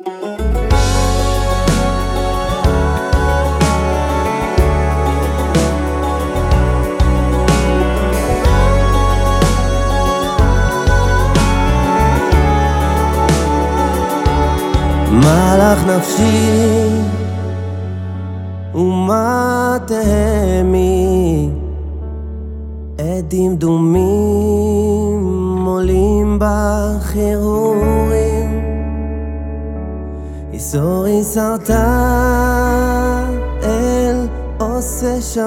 מלאך נפשי ומה תהמי? עדים דומים עולים בחירורים איסור איסרתה אל עושה שמיים.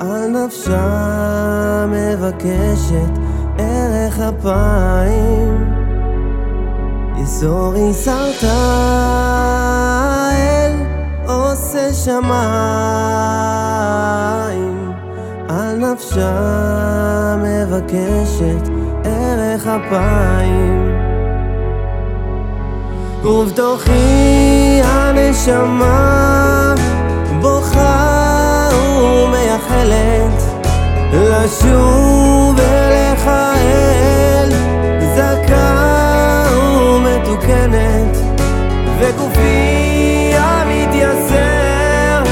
על נפשה מבקשת ערך אפיים. איסורי סרטה אל עושה שמיים. על נפשה מבקשת ערך אפיים ובתוכי הנשמה בוכה ומייחלת לשוב אליך אל זכה מתוקנת וגופי המתייסר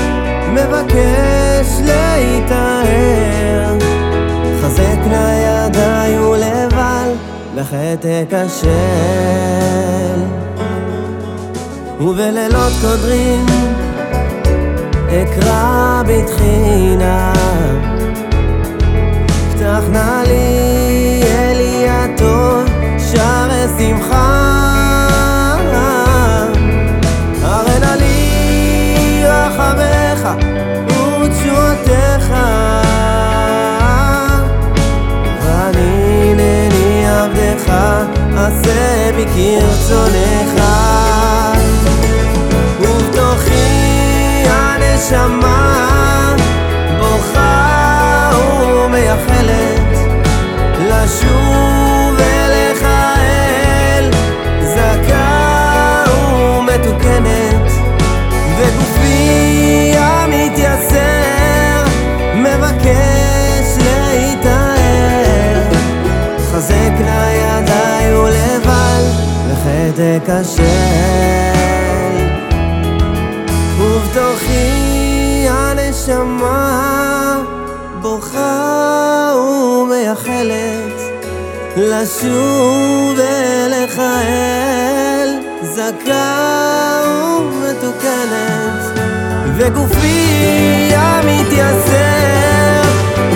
מבקש להיטהר חזק נא ידיי ולבל לחטא אכשל ובלילות קודרים אקרא בתחינה. פתח נא לי אלי הטוב שערי שמחה עשה בי כרצונך הנשמה בוכה ומייחלת לשוב אליך אל זכה ומתוקנת. וגופי המתייסר מבקש להיטהר חזק נא ידיי ולבל לחטא אכשל ובתוכי הנשמה בוכה ומייחלת לשוב אליך אל זכה ומתוקנת. וגופי המתייסר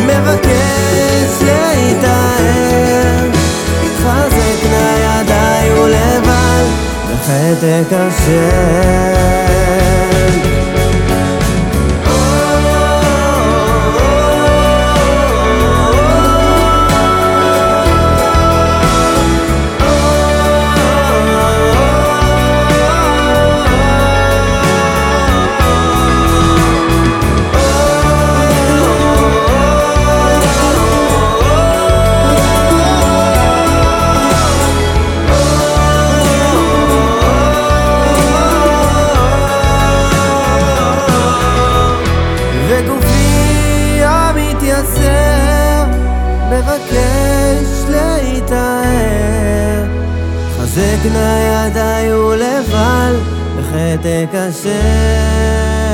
מבקש להיטהר חזק נא ידיי ולבל לחטא נא ידיי ולבל בחטא אכשל